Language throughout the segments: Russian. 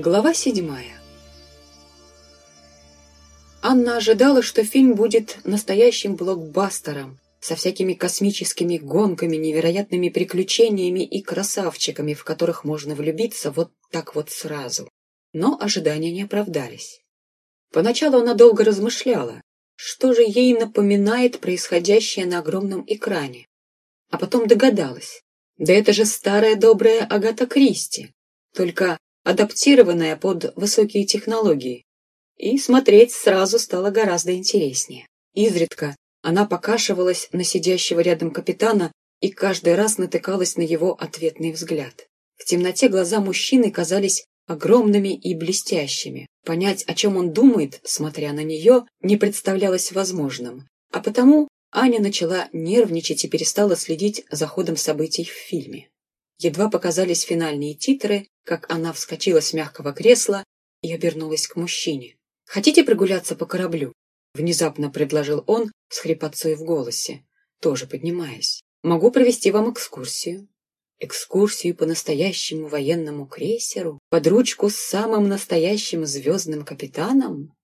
Глава седьмая Анна ожидала, что фильм будет настоящим блокбастером, со всякими космическими гонками, невероятными приключениями и красавчиками, в которых можно влюбиться вот так вот сразу. Но ожидания не оправдались. Поначалу она долго размышляла, что же ей напоминает происходящее на огромном экране. А потом догадалась, да это же старая добрая Агата Кристи, только адаптированная под высокие технологии. И смотреть сразу стало гораздо интереснее. Изредка она покашивалась на сидящего рядом капитана и каждый раз натыкалась на его ответный взгляд. В темноте глаза мужчины казались огромными и блестящими. Понять, о чем он думает, смотря на нее, не представлялось возможным. А потому Аня начала нервничать и перестала следить за ходом событий в фильме. Едва показались финальные титры, как она вскочила с мягкого кресла и обернулась к мужчине. «Хотите прогуляться по кораблю?» Внезапно предложил он с хрипотцой в голосе, тоже поднимаясь. «Могу провести вам экскурсию». Экскурсию по настоящему военному крейсеру? Под ручку с самым настоящим звездным капитаном?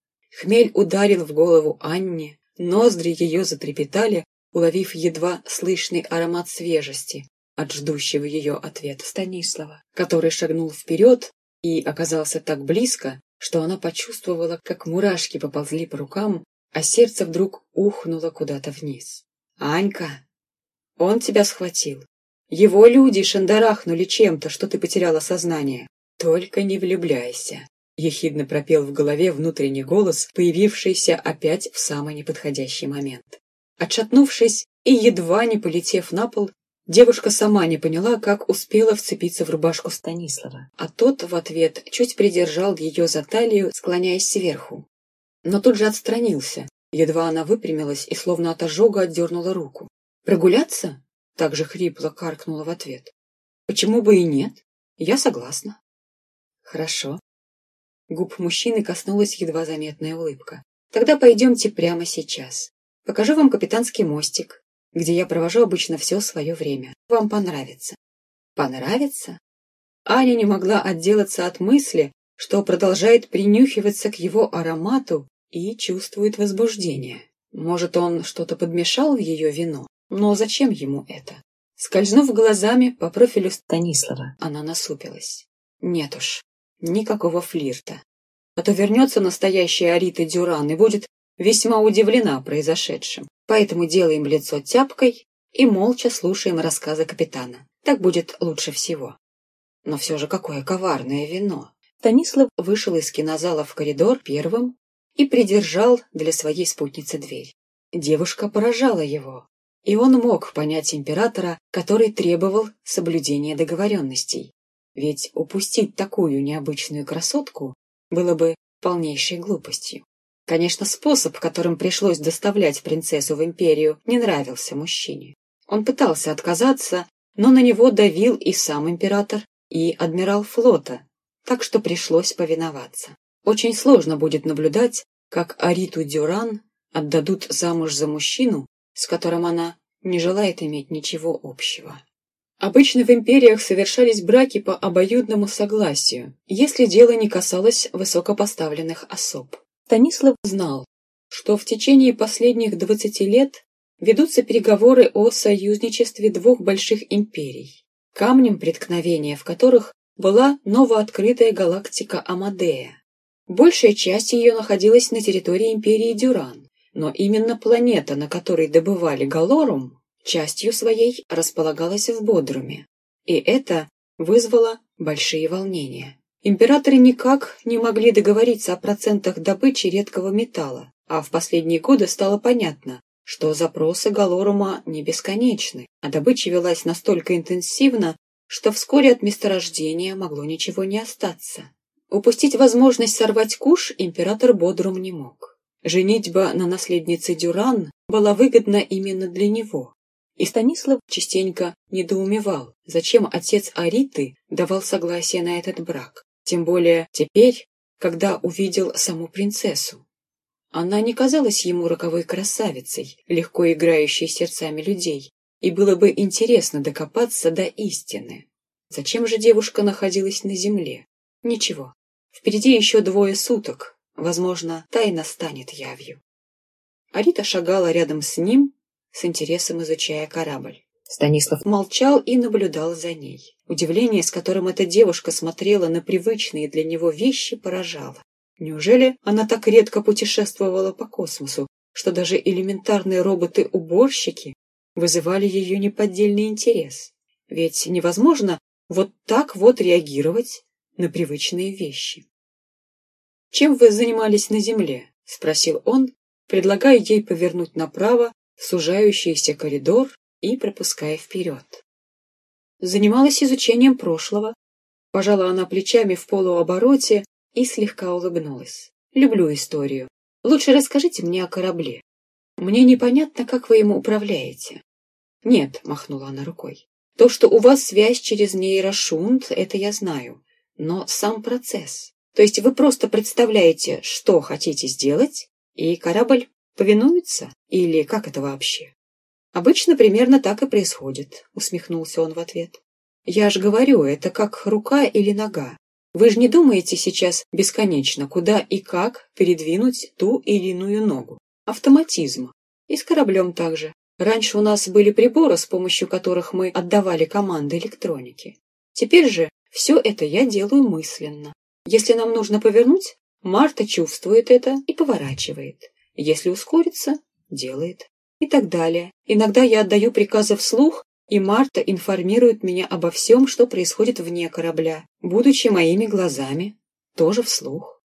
Хмель ударил в голову Анне, ноздри ее затрепетали, уловив едва слышный аромат свежести от ждущего ее ответа Станислава, который шагнул вперед и оказался так близко, что она почувствовала, как мурашки поползли по рукам, а сердце вдруг ухнуло куда-то вниз. «Анька, он тебя схватил. Его люди шандарахнули чем-то, что ты потеряла сознание. Только не влюбляйся». Ехидно пропел в голове внутренний голос, появившийся опять в самый неподходящий момент. Отшатнувшись и едва не полетев на пол, девушка сама не поняла, как успела вцепиться в рубашку Станислава, а тот в ответ чуть придержал ее за талию, склоняясь сверху. Но тут же отстранился, едва она выпрямилась и словно от ожога отдернула руку. «Прогуляться?» — так же хрипло каркнула в ответ. «Почему бы и нет? Я согласна». «Хорошо». Губ мужчины коснулась едва заметная улыбка. «Тогда пойдемте прямо сейчас. Покажу вам капитанский мостик, где я провожу обычно все свое время. Вам понравится». «Понравится?» Аня не могла отделаться от мысли, что продолжает принюхиваться к его аромату и чувствует возбуждение. Может, он что-то подмешал в ее вино? Но зачем ему это? Скользнув глазами по профилю Станислава, она насупилась. Нет уж, никакого флирта. А то вернется настоящая Арита Дюран и будет весьма удивлена произошедшим. Поэтому делаем лицо тяпкой и молча слушаем рассказы капитана. Так будет лучше всего. Но все же какое коварное вино. Станислав вышел из кинозала в коридор первым и придержал для своей спутницы дверь. Девушка поражала его, и он мог понять императора, который требовал соблюдения договоренностей. Ведь упустить такую необычную красотку было бы полнейшей глупостью. Конечно, способ, которым пришлось доставлять принцессу в империю, не нравился мужчине. Он пытался отказаться, но на него давил и сам император, и адмирал флота, так что пришлось повиноваться. Очень сложно будет наблюдать, как Ариту Дюран отдадут замуж за мужчину, с которым она не желает иметь ничего общего. Обычно в империях совершались браки по обоюдному согласию, если дело не касалось высокопоставленных особ. Станислав знал, что в течение последних 20 лет ведутся переговоры о союзничестве двух больших империй, камнем преткновения в которых была новооткрытая галактика Амадея. Большая часть ее находилась на территории империи Дюран, но именно планета, на которой добывали Галорум, частью своей располагалась в Бодруме. И это вызвало большие волнения. Императоры никак не могли договориться о процентах добычи редкого металла, а в последние годы стало понятно, что запросы Галорума не бесконечны, а добыча велась настолько интенсивно, что вскоре от месторождения могло ничего не остаться. Упустить возможность сорвать куш император Бодрум не мог. Женитьба на наследнице Дюран была выгодна именно для него. И Станислав частенько недоумевал, зачем отец Ариты давал согласие на этот брак. Тем более теперь, когда увидел саму принцессу. Она не казалась ему роковой красавицей, легко играющей сердцами людей, и было бы интересно докопаться до истины. Зачем же девушка находилась на земле? Ничего, Впереди еще двое суток. Возможно, тайна станет явью. Арита шагала рядом с ним, с интересом изучая корабль. Станислав молчал и наблюдал за ней. Удивление, с которым эта девушка смотрела на привычные для него вещи, поражало. Неужели она так редко путешествовала по космосу, что даже элементарные роботы-уборщики вызывали ее неподдельный интерес? Ведь невозможно вот так вот реагировать на привычные вещи. «Чем вы занимались на Земле?» — спросил он, предлагая ей повернуть направо сужающийся коридор и пропуская вперед. Занималась изучением прошлого. Пожала она плечами в полуобороте и слегка улыбнулась. Люблю историю. Лучше расскажите мне о корабле. Мне непонятно, как вы ему управляете. Нет, махнула она рукой. То, что у вас связь через нейрошунт, это я знаю. Но сам процесс. То есть вы просто представляете, что хотите сделать, и корабль повинуется? Или как это вообще? Обычно примерно так и происходит, усмехнулся он в ответ. Я же говорю, это как рука или нога. Вы же не думаете сейчас бесконечно, куда и как передвинуть ту или иную ногу. Автоматизм. И с кораблем также. Раньше у нас были приборы, с помощью которых мы отдавали команды электроники. Теперь же все это я делаю мысленно. Если нам нужно повернуть, Марта чувствует это и поворачивает. Если ускорится, делает. И так далее. Иногда я отдаю приказы вслух, и Марта информирует меня обо всем, что происходит вне корабля, будучи моими глазами, тоже вслух.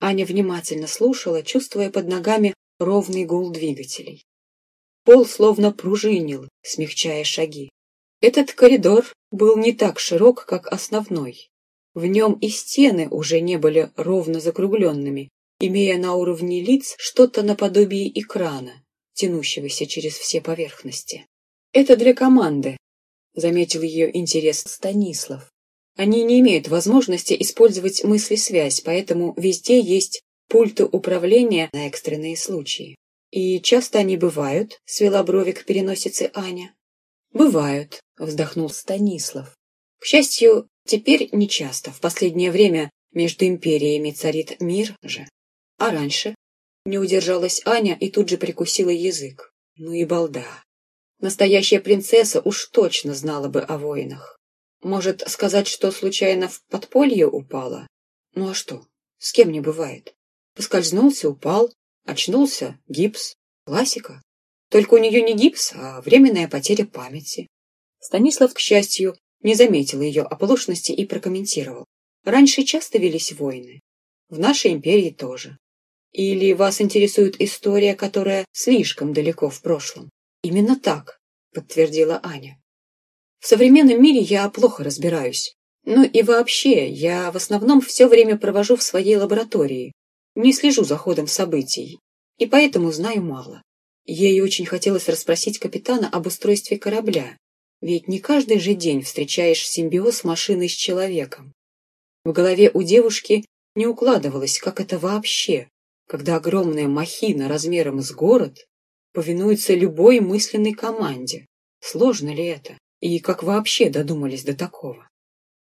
Аня внимательно слушала, чувствуя под ногами ровный гул двигателей. Пол словно пружинил, смягчая шаги. Этот коридор был не так широк, как основной. В нем и стены уже не были ровно закругленными, имея на уровне лиц что-то наподобие экрана, тянущегося через все поверхности. «Это для команды», — заметил ее интерес Станислав. «Они не имеют возможности использовать мысли-связь, поэтому везде есть пульты управления на экстренные случаи. И часто они бывают, — свела брови к переносице Аня. «Бывают», — вздохнул Станислав. «К счастью, теперь не часто. В последнее время между империями царит мир же. А раньше?» Не удержалась Аня и тут же прикусила язык. Ну и балда. Настоящая принцесса уж точно знала бы о воинах. Может, сказать, что случайно в подполье упала? Ну а что? С кем не бывает. Поскользнулся, упал, очнулся, гипс. Классика. Только у нее не гипс, а временная потеря памяти. Станислав, к счастью, не заметил ее оплошности и прокомментировал. Раньше часто велись войны. В нашей империи тоже. Или вас интересует история, которая слишком далеко в прошлом? Именно так, подтвердила Аня. В современном мире я плохо разбираюсь. Ну и вообще, я в основном все время провожу в своей лаборатории, не слежу за ходом событий, и поэтому знаю мало. Ей очень хотелось расспросить капитана об устройстве корабля, ведь не каждый же день встречаешь симбиоз машины с человеком. В голове у девушки не укладывалось, как это вообще, когда огромная махина размером с город повинуется любой мысленной команде. Сложно ли это? И как вообще додумались до такого?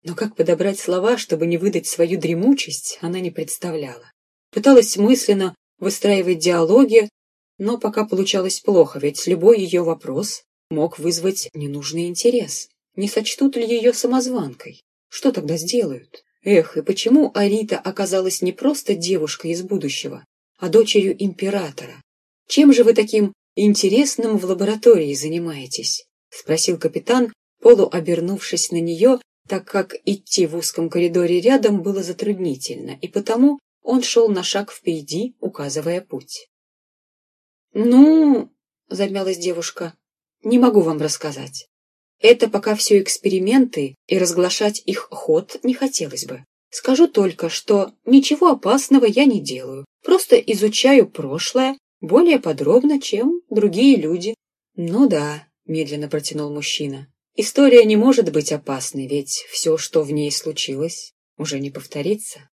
Но как подобрать слова, чтобы не выдать свою дремучесть, она не представляла. Пыталась мысленно выстраивать диалоги, но пока получалось плохо, ведь любой ее вопрос мог вызвать ненужный интерес. Не сочтут ли ее самозванкой? Что тогда сделают? Эх, и почему Арита оказалась не просто девушкой из будущего, а дочерью императора? Чем же вы таким интересным в лаборатории занимаетесь? Спросил капитан, полуобернувшись на нее, так как идти в узком коридоре рядом было затруднительно, и потому он шел на шаг впереди, указывая путь. «Ну...» — замялась девушка. «Не могу вам рассказать. Это пока все эксперименты, и разглашать их ход не хотелось бы. Скажу только, что ничего опасного я не делаю, просто изучаю прошлое более подробно, чем другие люди. Ну да, медленно протянул мужчина. История не может быть опасной, ведь все, что в ней случилось, уже не повторится.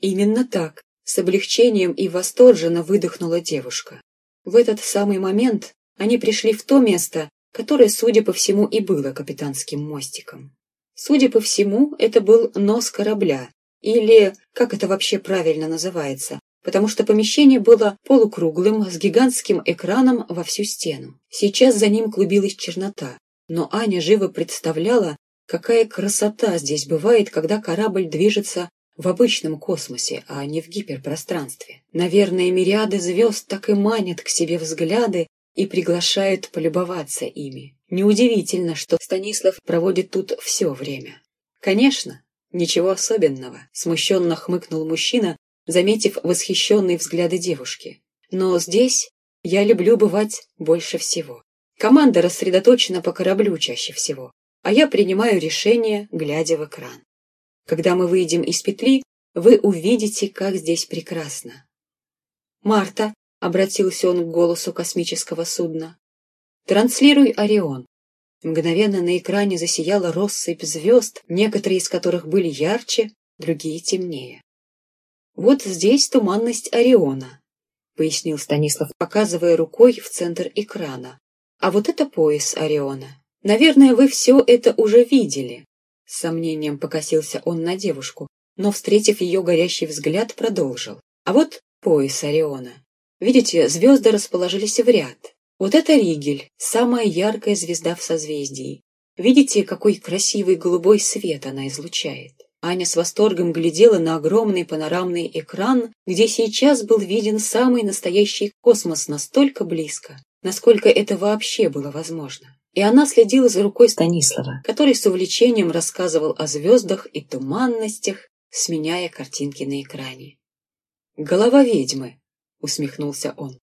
Именно так, с облегчением и восторженно выдохнула девушка. В этот самый момент они пришли в то место, которое, судя по всему, и было капитанским мостиком. Судя по всему, это был нос корабля, или как это вообще правильно называется, потому что помещение было полукруглым с гигантским экраном во всю стену. Сейчас за ним клубилась чернота, но Аня живо представляла, какая красота здесь бывает, когда корабль движется в обычном космосе, а не в гиперпространстве. Наверное, мириады звезд так и манят к себе взгляды и приглашают полюбоваться ими. Неудивительно, что Станислав проводит тут все время. Конечно, ничего особенного, смущенно хмыкнул мужчина, заметив восхищенные взгляды девушки. Но здесь я люблю бывать больше всего. Команда рассредоточена по кораблю чаще всего, а я принимаю решение, глядя в экран. Когда мы выйдем из петли, вы увидите, как здесь прекрасно. «Марта», — обратился он к голосу космического судна, — «транслируй Орион». Мгновенно на экране засияла россыпь звезд, некоторые из которых были ярче, другие темнее. «Вот здесь туманность Ориона», — пояснил Станислав, показывая рукой в центр экрана. «А вот это пояс Ориона. Наверное, вы все это уже видели». С сомнением покосился он на девушку, но, встретив ее горящий взгляд, продолжил. «А вот пояс Ориона. Видите, звезды расположились в ряд. Вот это Ригель, самая яркая звезда в созвездии. Видите, какой красивый голубой свет она излучает? Аня с восторгом глядела на огромный панорамный экран, где сейчас был виден самый настоящий космос настолько близко, насколько это вообще было возможно. И она следила за рукой Станислава, который с увлечением рассказывал о звездах и туманностях, сменяя картинки на экране. «Голова ведьмы», — усмехнулся он.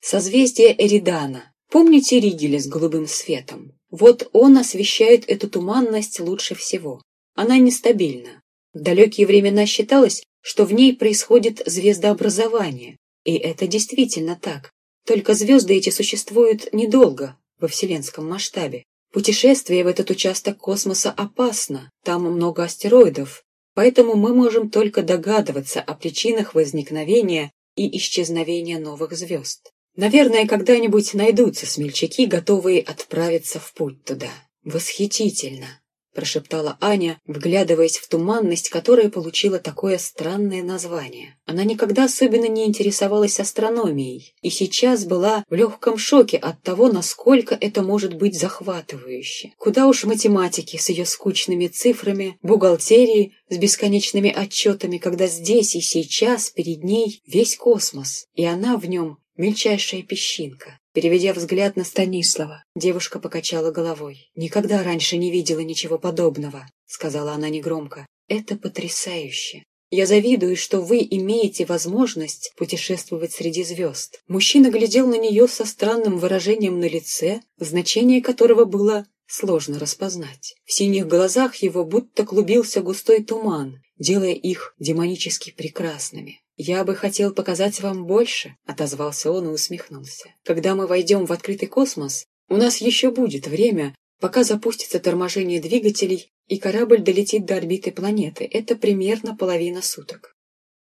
«Созвездие Эридана. Помните Ригеля с голубым светом? Вот он освещает эту туманность лучше всего. Она нестабильна. В далекие времена считалось, что в ней происходит звездообразование, и это действительно так. Только звезды эти существуют недолго, во вселенском масштабе. Путешествие в этот участок космоса опасно, там много астероидов, поэтому мы можем только догадываться о причинах возникновения и исчезновения новых звезд. Наверное, когда-нибудь найдутся смельчаки, готовые отправиться в путь туда. Восхитительно! — прошептала Аня, вглядываясь в туманность, которая получила такое странное название. Она никогда особенно не интересовалась астрономией и сейчас была в легком шоке от того, насколько это может быть захватывающе. Куда уж математики с ее скучными цифрами, бухгалтерии с бесконечными отчетами, когда здесь и сейчас перед ней весь космос, и она в нем мельчайшая песчинка. Переведя взгляд на Станислава, девушка покачала головой. «Никогда раньше не видела ничего подобного», — сказала она негромко. «Это потрясающе. Я завидую, что вы имеете возможность путешествовать среди звезд». Мужчина глядел на нее со странным выражением на лице, значение которого было сложно распознать. В синих глазах его будто клубился густой туман, делая их демонически прекрасными. «Я бы хотел показать вам больше», — отозвался он и усмехнулся. «Когда мы войдем в открытый космос, у нас еще будет время, пока запустится торможение двигателей и корабль долетит до орбиты планеты. Это примерно половина суток.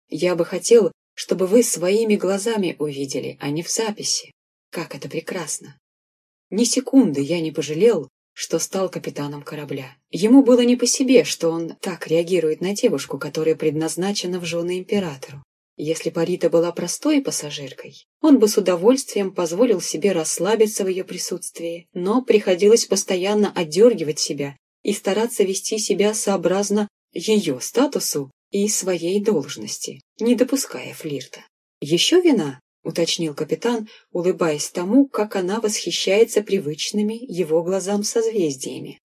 Я бы хотел, чтобы вы своими глазами увидели, а не в записи. Как это прекрасно! Ни секунды я не пожалел, что стал капитаном корабля. Ему было не по себе, что он так реагирует на девушку, которая предназначена в жены императору. Если Парита была простой пассажиркой, он бы с удовольствием позволил себе расслабиться в ее присутствии, но приходилось постоянно отдергивать себя и стараться вести себя сообразно ее статусу и своей должности, не допуская флирта. «Еще вина?» — уточнил капитан, улыбаясь тому, как она восхищается привычными его глазам созвездиями.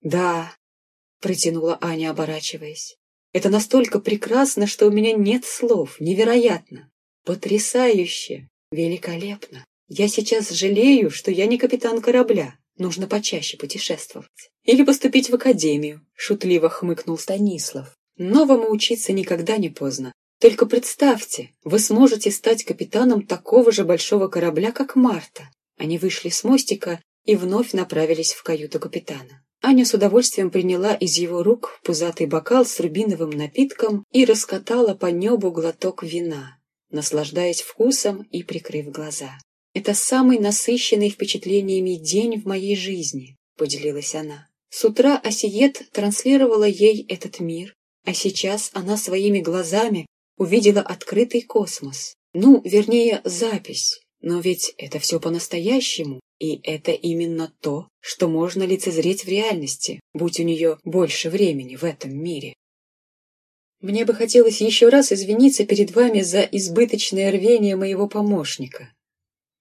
«Да», — протянула Аня, оборачиваясь. Это настолько прекрасно, что у меня нет слов. Невероятно. Потрясающе. Великолепно. Я сейчас жалею, что я не капитан корабля. Нужно почаще путешествовать. Или поступить в академию, шутливо хмыкнул Станислав. Новому учиться никогда не поздно. Только представьте, вы сможете стать капитаном такого же большого корабля, как Марта. Они вышли с мостика и вновь направились в каюту капитана. Аня с удовольствием приняла из его рук пузатый бокал с рубиновым напитком и раскатала по небу глоток вина, наслаждаясь вкусом и прикрыв глаза. «Это самый насыщенный впечатлениями день в моей жизни», — поделилась она. С утра Осиет транслировала ей этот мир, А сейчас она своими глазами увидела открытый космос. Ну, вернее, запись. Но ведь это все по-настоящему, и это именно то, что можно лицезреть в реальности, будь у нее больше времени в этом мире. Мне бы хотелось еще раз извиниться перед вами за избыточное рвение моего помощника.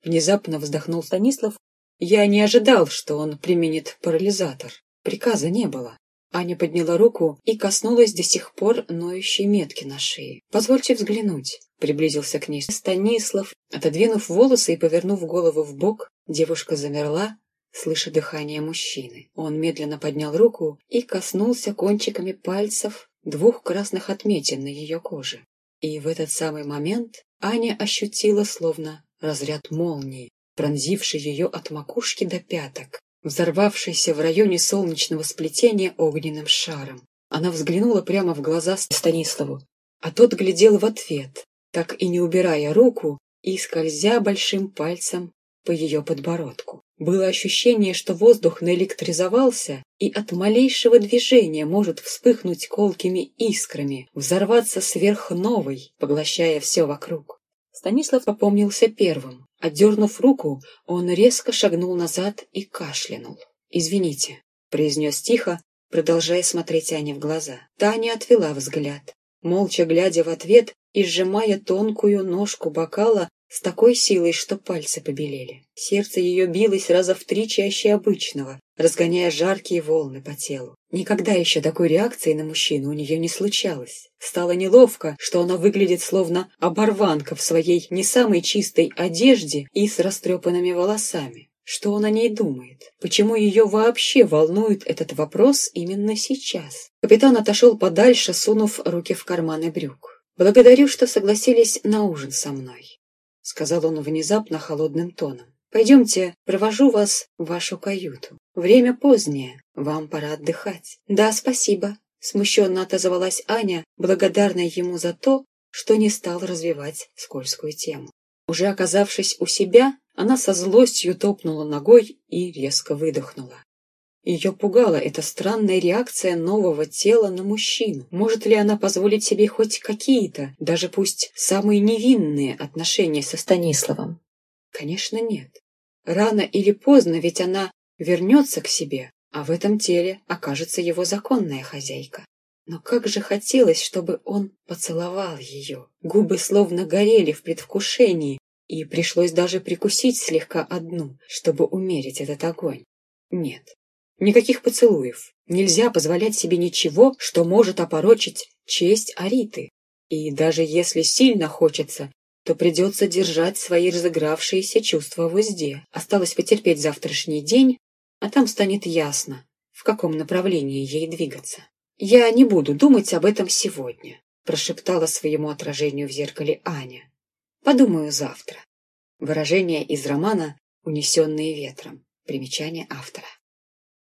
Внезапно вздохнул Станислав. Я не ожидал, что он применит парализатор. Приказа не было. Аня подняла руку и коснулась до сих пор ноющей метки на шее. «Позвольте взглянуть», — приблизился к ней Станислав. Отодвинув волосы и повернув голову в бок, девушка замерла, слыша дыхание мужчины. Он медленно поднял руку и коснулся кончиками пальцев двух красных отметин на ее коже. И в этот самый момент Аня ощутила словно разряд молнии, пронзивший ее от макушки до пяток, взорвавшийся в районе солнечного сплетения огненным шаром. Она взглянула прямо в глаза Станиславу, а тот глядел в ответ, так и не убирая руку и скользя большим пальцем по ее подбородку. Было ощущение, что воздух наэлектризовался и от малейшего движения может вспыхнуть колкими искрами, взорваться сверхновой, поглощая все вокруг. Станислав попомнился первым. Отдернув руку, он резко шагнул назад и кашлянул. «Извините», — произнес тихо, продолжая смотреть Ане в глаза. Таня отвела взгляд, молча глядя в ответ и сжимая тонкую ножку бокала с такой силой, что пальцы побелели. Сердце ее билось раза в три чаще обычного, разгоняя жаркие волны по телу. Никогда еще такой реакции на мужчину у нее не случалось. Стало неловко, что она выглядит словно оборванка в своей не самой чистой одежде и с растрепанными волосами. Что он о ней думает? Почему ее вообще волнует этот вопрос именно сейчас? Капитан отошел подальше, сунув руки в карманы брюк. «Благодарю, что согласились на ужин со мной. — сказал он внезапно холодным тоном. «Пойдемте, провожу вас в вашу каюту. Время позднее, вам пора отдыхать». «Да, спасибо», — смущенно отозвалась Аня, благодарная ему за то, что не стал развивать скользкую тему. Уже оказавшись у себя, она со злостью топнула ногой и резко выдохнула. Ее пугала эта странная реакция нового тела на мужчину. Может ли она позволить себе хоть какие-то, даже пусть самые невинные отношения со Станиславом? Конечно, нет. Рано или поздно ведь она вернется к себе, а в этом теле окажется его законная хозяйка. Но как же хотелось, чтобы он поцеловал ее. Губы словно горели в предвкушении, и пришлось даже прикусить слегка одну, чтобы умерить этот огонь. Нет, Никаких поцелуев. Нельзя позволять себе ничего, что может опорочить честь Ариты. И даже если сильно хочется, то придется держать свои разыгравшиеся чувства в узде. Осталось потерпеть завтрашний день, а там станет ясно, в каком направлении ей двигаться. «Я не буду думать об этом сегодня», прошептала своему отражению в зеркале Аня. «Подумаю завтра». Выражение из романа «Унесенные ветром». Примечание автора.